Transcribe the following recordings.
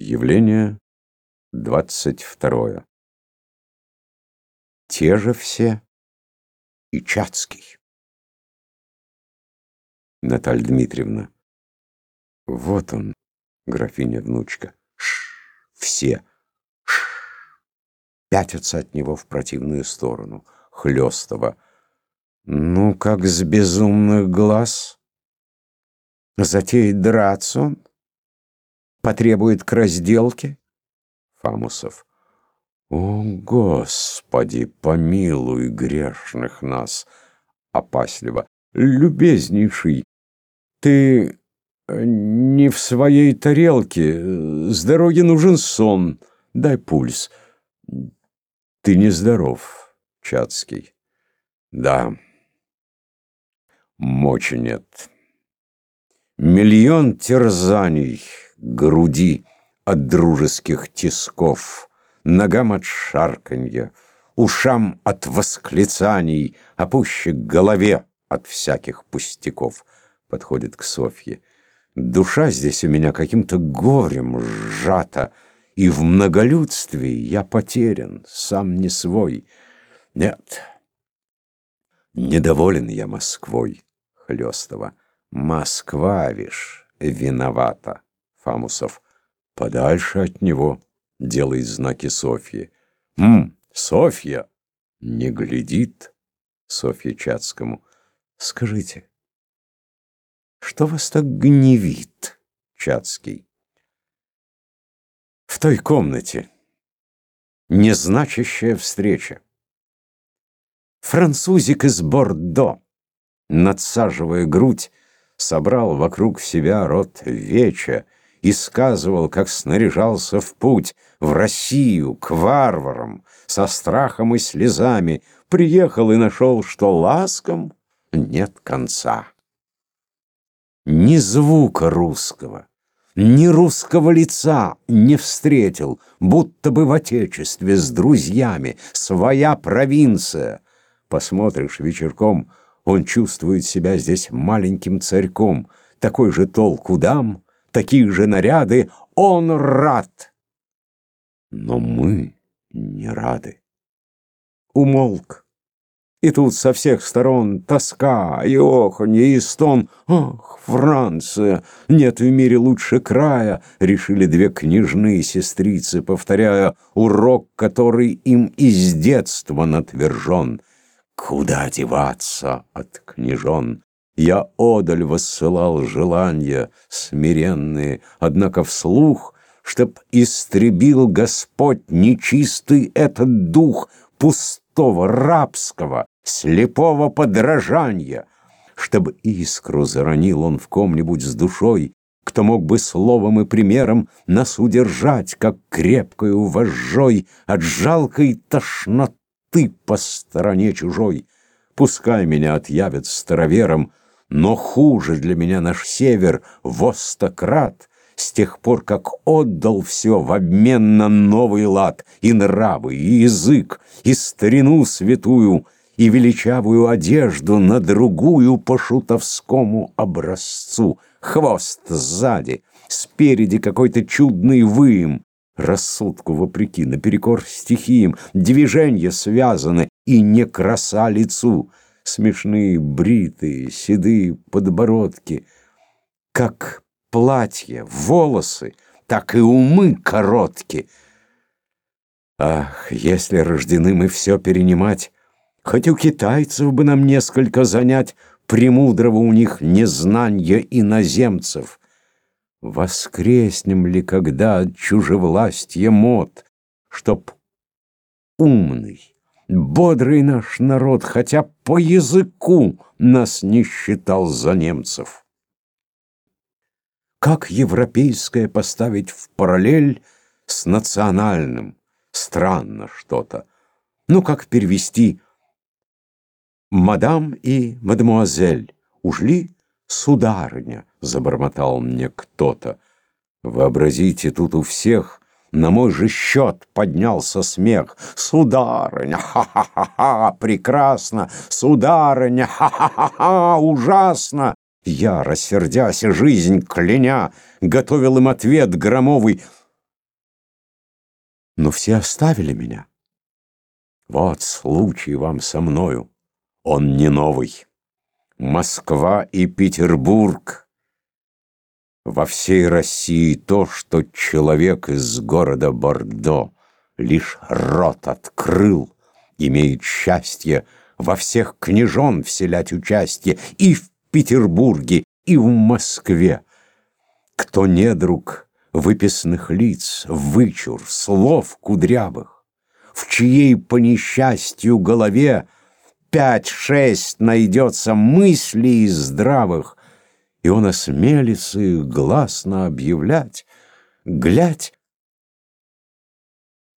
Явление двадцать второе. Те же все и Чацкий. Наталья Дмитриевна. Вот он, графиня-внучка. Ш, все. Ш, пятятся от него в противную сторону. Хлёстово. Ну, как с безумных глаз. Затеет драться он потребует к разделке? Фамусов. О, Господи, помилуй грешных нас! Опасливо. Любезнейший, ты э, не в своей тарелке. С дороги нужен сон. Дай пульс. Ты нездоров, Чацкий. Да. Мочи нет. Миллион терзаний груди от дружеских тисков, Ногам от шарканья, ушам от восклицаний, А пуще голове от всяких пустяков. Подходит к Софье. Душа здесь у меня каким-то горем сжата, И в многолюдстве я потерян, сам не свой. Нет, недоволен я Москвой, Хлёстова. Москва, вишь, виновата. Фамусов. Подальше от него. Делает знаки Софьи. Мм, Софья. Не глядит. Софья Чацкому. Скажите, что вас так гневит, Чацкий? В той комнате. Незначащая встреча. Французик из Бордо, надсаживая грудь, собрал вокруг себя род веча, и сказывал, как снаряжался в путь, в Россию, к варварам, со страхом и слезами, приехал и нашел, что ласком нет конца. Ни звука русского, ни русского лица не встретил, будто бы в отечестве с друзьями, своя провинция. Посмотришь вечерком, он чувствует себя здесь маленьким царьком, такой же толку дам, такие же наряды, он рад. Но мы не рады. Умолк. И тут со всех сторон тоска, и оханье, и стон. Ах, Франция, нет в мире лучше края, решили две княжны сестрицы, повторяя урок, который им из детства натвержен. Куда деваться от княжон? Я одаль воссылал желания смиренные, Однако вслух, чтоб истребил Господь нечистый этот дух Пустого, рабского, слепого подражания, Чтобы искру заронил он в ком-нибудь с душой, Кто мог бы словом и примером Нас удержать, как крепкою вожжой От жалкой тошноты по стороне чужой. Пускай меня отъявят старовером, но хуже для меня наш север востократ, с тех пор, как отдал все в обмен на новый лад, и нравы, и язык, и старину святую, и величавую одежду на другую по шутовскому образцу. Хвост сзади, спереди какой-то чудный выем, рассудку вопреки, наперекор стихиям, движения связаны, и не краса лицу — смешные бритые, седые подбородки, как платья, волосы, так и умы короткие. Ах, если рождены мы все перенимать, хоть у китайцев бы нам несколько занять премудрого у них незнанья иноземцев. Воскреснем ли когда от чужевластья мод, чтоб умный, Бодрый наш народ, хотя по языку нас не считал за немцев. Как европейское поставить в параллель с национальным? Странно что-то. Ну, как перевести «Мадам и мадемуазель» ушли «Сударыня», — забормотал мне кто-то. Вообразите, тут у всех на мой же счет поднялся смех. Сударыня, ха-ха-ха-ха, прекрасно! Сударыня, ха-ха-ха-ха, ужасно! Я, рассердясь, жизнь кляня, готовил им ответ громовый. но все оставили меня. Вот случай вам со мною, он не новый. Москва и Петербург. Во всей России то, что человек из города Бордо лишь рот открыл, имеет счастье во всех княжон вселять участие и в Петербурге, и в Москве. Кто недруг выписных лиц, вычур, слов кудрявых, в чьей по несчастью голове пять-шесть найдется мыслей здравых, и он осмелится их гласно объявлять. Глядь,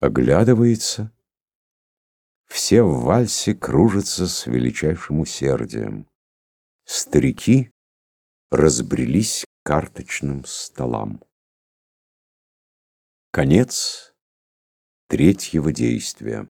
оглядывается, все в вальсе кружатся с величайшим усердием. Старики разбрелись к карточным столам. Конец третьего действия.